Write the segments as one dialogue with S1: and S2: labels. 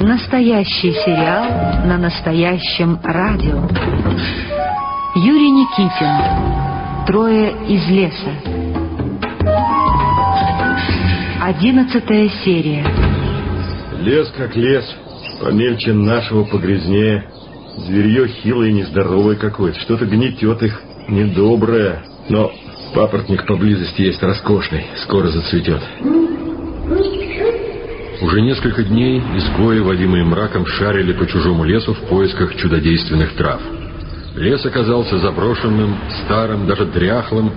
S1: Настоящий сериал на настоящем радио. Юрий Никитин. Трое из леса. Одиннадцатая серия.
S2: Лес как лес, помельче нашего, погрязнее. Зверье хилое и нездоровое какое-то, что-то гнетет их, недоброе. Но папоротник поблизости есть роскошный, скоро зацветет.
S3: Уже несколько дней изгои, водимые мраком, шарили по чужому лесу в поисках чудодейственных трав. Лес оказался заброшенным, старым, даже дряхлым,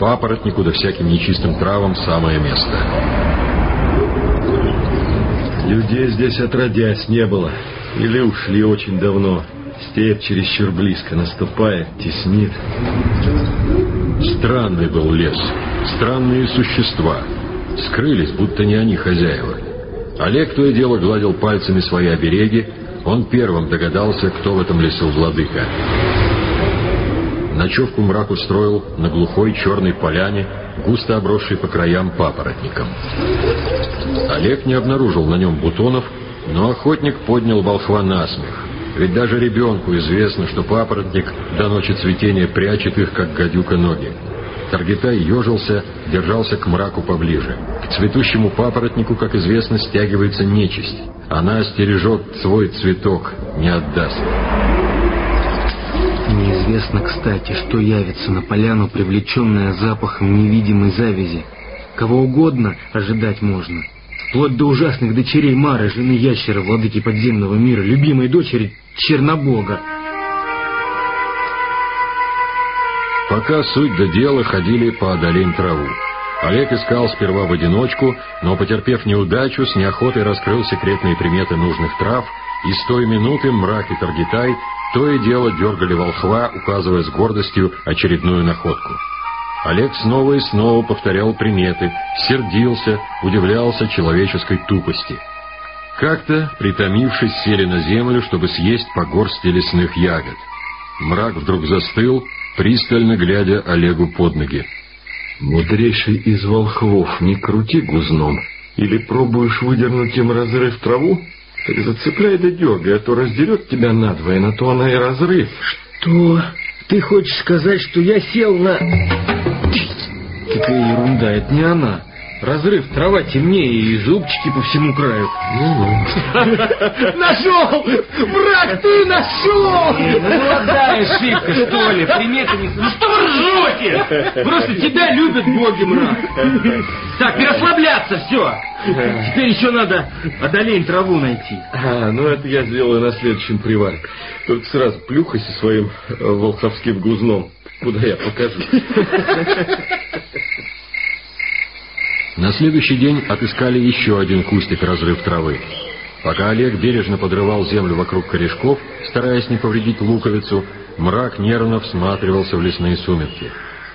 S3: папоротнику да всяким нечистым травам самое место.
S2: Людей здесь отродясь не было. Или ушли очень давно. Степь чересчур близко наступает, теснит.
S3: Странный был лес, странные существа. Скрылись, будто не они хозяева. Олег то и дело гладил пальцами свои обереги, он первым догадался, кто в этом лесу владыка. Ночевку мрак устроил на глухой черной поляне, густо обросшей по краям папоротником. Олег не обнаружил на нем бутонов, но охотник поднял волхва на смех. Ведь даже ребенку известно, что папоротник до ночи цветения прячет их, как гадюка ноги. Таргитай ежился, держался к мраку поближе. К цветущему папоротнику, как известно, стягивается нечисть. Она стережет свой цветок, не отдаст.
S4: Неизвестно, кстати, что явится на поляну, привлеченная запахом невидимой завязи. Кого угодно ожидать можно. Вплоть до ужасных дочерей Мары, жены ящера, владыки подземного мира, любимой дочери Чернобога.
S3: Пока суть до дела ходили по одолень траву. Олег искал сперва в одиночку, но, потерпев неудачу, с неохотой раскрыл секретные приметы нужных трав, и с той минуты мрак и Таргитай то и дело дергали волхва, указывая с гордостью очередную находку. Олег снова и снова повторял приметы, сердился, удивлялся человеческой тупости. Как-то, притомившись, сели на землю, чтобы съесть по горсти лесных ягод. Мрак вдруг застыл, пристально глядя Олегу под ноги.
S2: Мудрейший из волхвов, не крути гузном. Или пробуешь выдернуть им разрыв траву? Так зацепляй да дергай, а то раздерет тебя надвое, на то она и разрыв.
S4: Что? Ты хочешь сказать, что я сел на... Какая ерунда, это не она. Разрыв, трава темнее и зубчики по всему краю. Нашел! Враг, ты нашел! Молодая ошибка, что ли? Приметы не... Ну что вы ржете? Просто тебя любят боги, мрак. Так, не расслабляться, все. Теперь еще надо одолень траву найти.
S2: А, ну это я сделаю на следующем привале. Только сразу плюхайся своим э, волховским гузном. Куда я покажу.
S3: На следующий день отыскали еще один кустик разрыв травы. Пока Олег бережно подрывал землю вокруг корешков, стараясь не повредить луковицу, мрак нервно всматривался в лесные сумерки.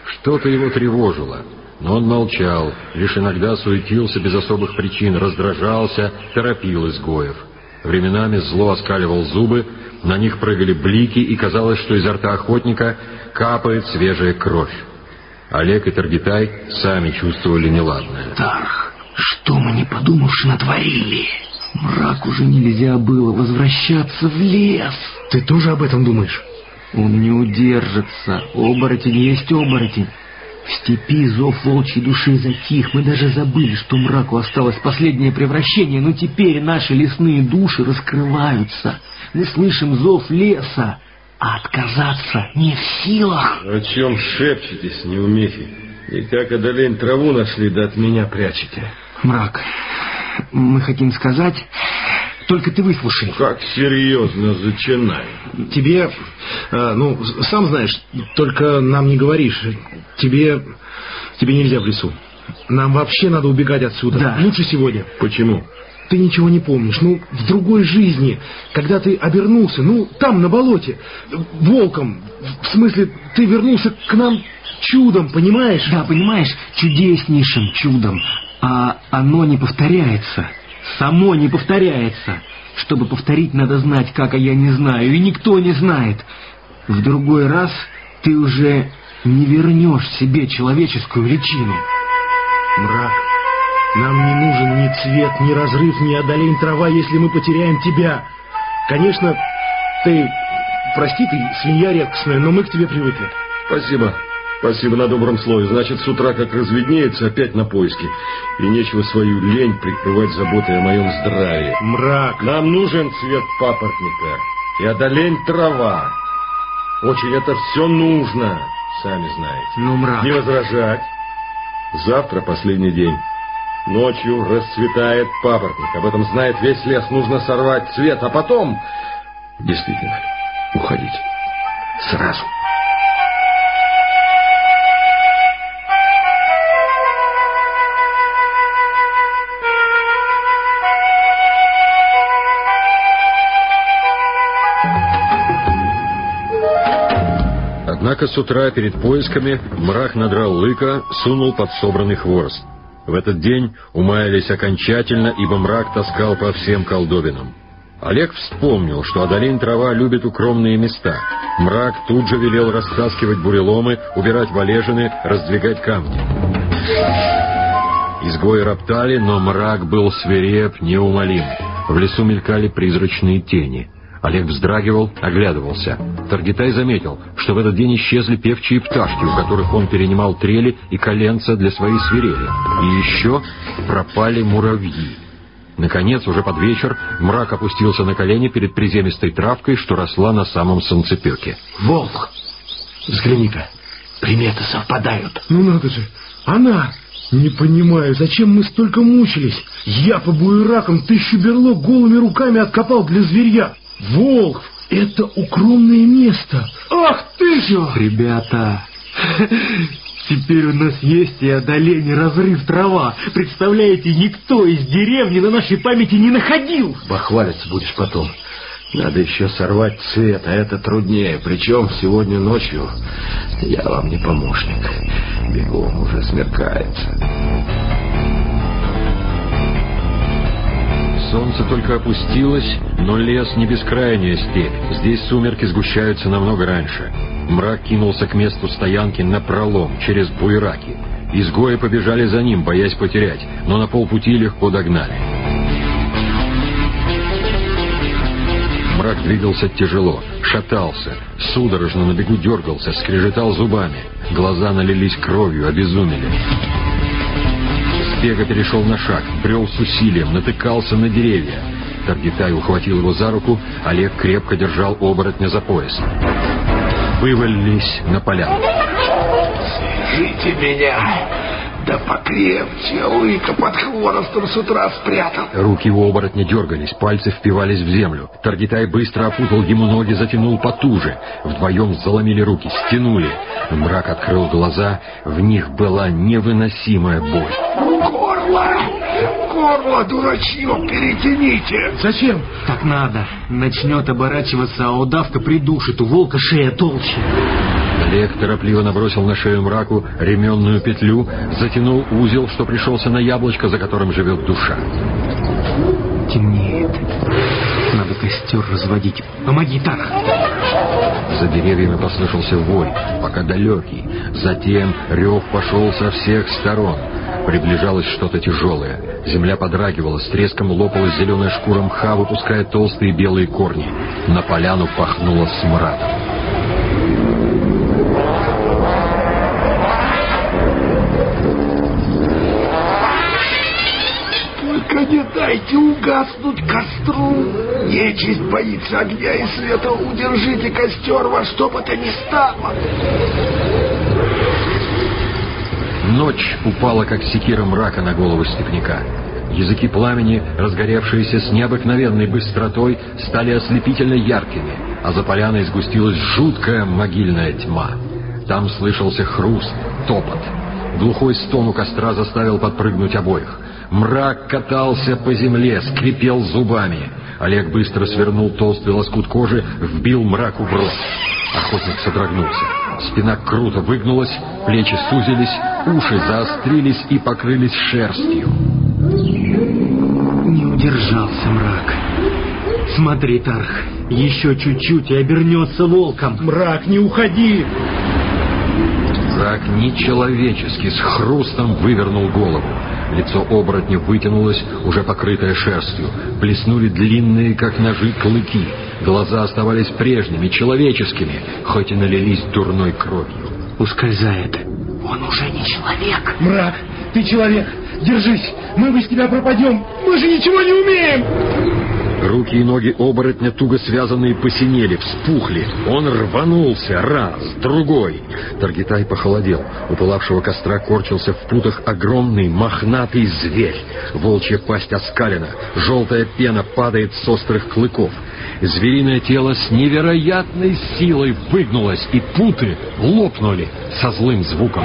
S3: Что-то его тревожило, но он молчал, лишь иногда суетился без особых причин, раздражался, торопил изгоев. Временами зло оскаливал зубы, на них прыгали блики, и казалось, что изо рта охотника капает свежая кровь. Олег и Таргитай сами чувствовали неладное.
S4: Тарх, что мы не подумавши натворили? Мрак уже нельзя было возвращаться в лес. Ты тоже об этом думаешь? Он не удержится. Оборотень есть оборотень. В степи зов волчьей души затих. Мы даже забыли, что мраку осталось последнее превращение, но теперь наши лесные души раскрываются. Мы слышим зов леса, а отказаться не в силах.
S2: О чем шепчетесь, неумехи? Никак одолень траву нашли, да от меня прячете.
S4: Мрак, мы хотим сказать... Только ты выслушай.
S2: Как серьезно зачинай.
S5: Тебе, э, ну, сам знаешь, только нам не говоришь. Тебе, тебе нельзя в лесу. Нам вообще надо убегать отсюда.
S4: Да.
S5: Лучше сегодня.
S2: Почему?
S5: Ты ничего не помнишь. Ну, в другой жизни, когда ты обернулся, ну, там, на болоте, волком, в смысле, ты вернулся к нам чудом, понимаешь?
S4: Да, понимаешь, чудеснейшим чудом. А оно не повторяется. Само не повторяется. Чтобы повторить, надо знать, как, а я не знаю, и никто не знает. В другой раз ты уже не вернешь себе человеческую личину.
S5: Мрак, Нам не нужен ни цвет, ни разрыв, ни одолень трава, если мы потеряем тебя. Конечно, ты... Прости, ты свинья редкостная, но мы к тебе привыкли.
S2: Спасибо. Спасибо на добром слове. Значит, с утра, как разведнеется, опять на поиски. И нечего свою лень прикрывать заботой о моем здравии.
S5: Мрак.
S2: Нам нужен цвет папоротника. И одолень трава. Очень это все нужно, сами знаете.
S4: Ну, мрак.
S2: Не возражать. Завтра последний день. Ночью расцветает папоротник. Об этом знает весь лес. Нужно сорвать цвет, а потом... Действительно, уходить. Сразу.
S3: Однако с утра перед поисками мрак надрал лыка, сунул под собранный хворост. В этот день умаялись окончательно, ибо мрак таскал по всем колдобинам. Олег вспомнил, что одолень трава любит укромные места. Мрак тут же велел растаскивать буреломы, убирать валежины, раздвигать камни. Изгои роптали, но мрак был свиреп, неумолим. В лесу мелькали призрачные тени. Олег вздрагивал, оглядывался. Таргитай заметил, что в этот день исчезли певчие пташки, у которых он перенимал трели и коленца для своей свирели. И еще пропали муравьи. Наконец, уже под вечер, мрак опустился на колени перед приземистой травкой, что росла на самом солнцепеке.
S4: Волк! Взгляни-ка, приметы совпадают.
S5: Ну надо же, она! Не понимаю, зачем мы столько мучились? Я по буеракам тысячу берлог голыми руками откопал для зверья. Волк, это укромное место. Ах ты же!
S4: Ребята, теперь у нас есть и одоление разрыв трава. Представляете, никто из деревни на нашей памяти не находил.
S2: Бахвалиться будешь потом. Надо еще сорвать цвет, а это труднее. Причем сегодня ночью я вам не помощник. Бегом уже смеркается.
S3: Солнце только опустилось, но лес не бескрайняя степь. Здесь сумерки сгущаются намного раньше. Мрак кинулся к месту стоянки на пролом, через буераки. Изгои побежали за ним, боясь потерять, но на полпути легко догнали. Мрак двигался тяжело, шатался, судорожно на бегу дергался, скрежетал зубами. Глаза налились кровью, обезумели. Бега перешел на шаг, брел с усилием, натыкался на деревья. Таргитай ухватил его за руку, Олег крепко держал оборотня за пояс. Вывалились на поляну.
S6: Свяжите меня! Да покрепче, лыка под хворостом с утра спрятал.
S3: Руки у оборотня дергались, пальцы впивались в землю. Таргитай быстро опутал ему ноги, затянул потуже. Вдвоем заломили руки, стянули. Мрак открыл глаза, в них была невыносимая боль.
S6: Горло! Горло, дурачье, перетяните!
S5: Зачем?
S4: Так надо. Начнет оборачиваться, а удавка придушит. У волка шея толще.
S3: Олег торопливо набросил на шею мраку ременную петлю, затянул узел, что пришелся на яблочко, за которым живет душа.
S4: Темнеет. Надо костер разводить. Помоги, Тарх.
S3: За деревьями послышался вой, пока далекий. Затем рев пошел со всех сторон. Приближалось что-то тяжелое. Земля подрагивала, с треском лопалась зеленая шкура мха, выпуская толстые белые корни. На поляну пахнуло смрадом.
S6: Не дайте угаснуть костру. Нечисть боится огня и света. Удержите костер во что бы то ни стало.
S3: Ночь упала, как секира мрака на голову степняка. Языки пламени, разгоревшиеся с необыкновенной быстротой, стали ослепительно яркими, а за поляной сгустилась жуткая могильная тьма. Там слышался хруст, топот. Глухой стон у костра заставил подпрыгнуть обоих. Мрак катался по земле, скрипел зубами. Олег быстро свернул толстый лоскут кожи, вбил мраку в рот. Охотник содрогнулся. Спина круто выгнулась, плечи сузились, уши заострились и покрылись шерстью.
S4: Не удержался мрак. Смотри, Тарх, еще чуть-чуть и обернется волком.
S5: Мрак, не уходи!
S3: Мрак нечеловечески с хрустом вывернул голову. Лицо оборотня вытянулось, уже покрытое шерстью. Плеснули длинные, как ножи, клыки. Глаза оставались прежними, человеческими, хоть и налились дурной кровью.
S4: Ускользает. Он уже не человек.
S5: Мрак, ты человек. Держись, мы без тебя пропадем. Мы же ничего не умеем.
S3: Руки и ноги оборотня, туго связанные, посинели, вспухли. Он рванулся раз, другой. Таргитай похолодел. У пылавшего костра корчился в путах огромный мохнатый зверь. Волчья пасть оскалена, желтая пена падает с острых клыков. Звериное тело с невероятной силой выгнулось, и путы лопнули со злым звуком.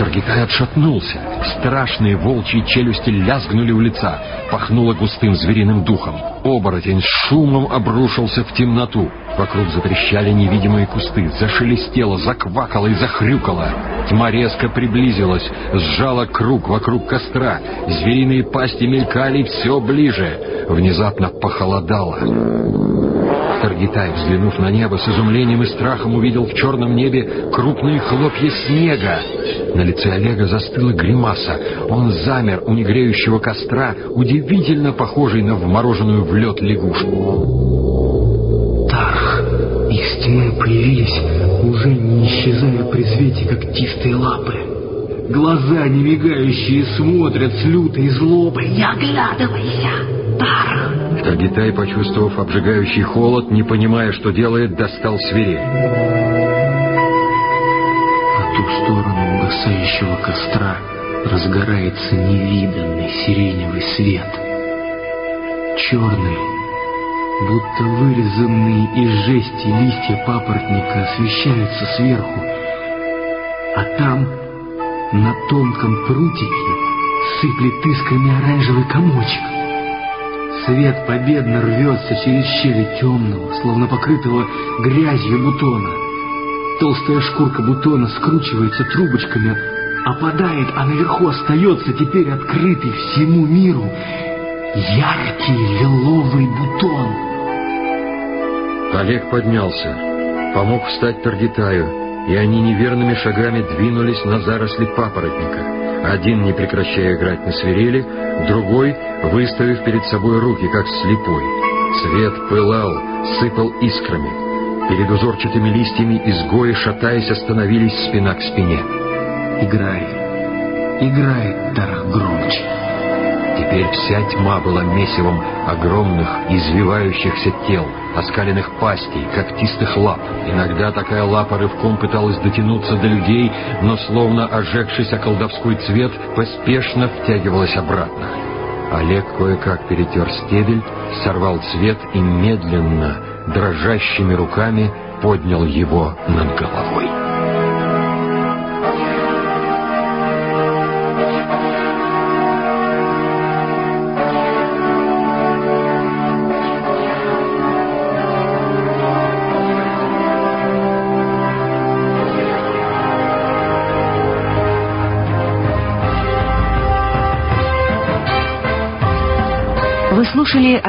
S3: Таргитай отшатнулся. Страшные волчьи челюсти лязгнули у лица. Пахнуло густым звериным духом. Оборотень с шумом обрушился в темноту. Вокруг затрещали невидимые кусты. Зашелестело, заквакало и захрюкало. Тьма резко приблизилась, сжала круг вокруг костра. Звериные пасти мелькали все ближе. Внезапно похолодало. Таргитай, взглянув на небо, с изумлением и страхом увидел в черном небе крупные хлопья снега. На лице Олега застыла гримаса. Он замер у негреющего костра, удивительно похожий на вмороженную в лед лягушку.
S4: Тарх, из тьмы появились, уже не исчезая при свете когтистые лапы. Глаза, не мигающие, смотрят с лютой злобой. «Не оглядывайся, Тарх!»
S3: Тагитай, почувствовав обжигающий холод, не понимая, что делает, достал свирель.
S4: По ту сторону угасающего костра разгорается невиданный сиреневый свет. Черный, будто вырезанные из жести листья папоротника освещаются сверху, а там, на тонком прутике, сыплет искрами оранжевый комочек. Свет победно рвется через щели темного, словно покрытого грязью бутона. Толстая шкурка бутона скручивается трубочками, опадает, а наверху остается теперь открытый всему миру яркий лиловый бутон.
S3: Олег поднялся, помог встать Таргитаю, и они неверными шагами двинулись на заросли папоротника. Один, не прекращая играть на свирели, другой, выставив перед собой руки, как слепой. Свет пылал, сыпал искрами. Перед узорчатыми листьями изгои, шатаясь, остановились спина к спине.
S4: Играет, играет Тарах громче.
S3: Теперь вся тьма была месивом огромных извивающихся тел, оскаленных пастей, когтистых лап. Иногда такая лапа рывком пыталась дотянуться до людей, но, словно ожегшись о колдовской цвет, поспешно втягивалась обратно. Олег кое-как перетер стебель, сорвал цвет и медленно, дрожащими руками поднял его над головой.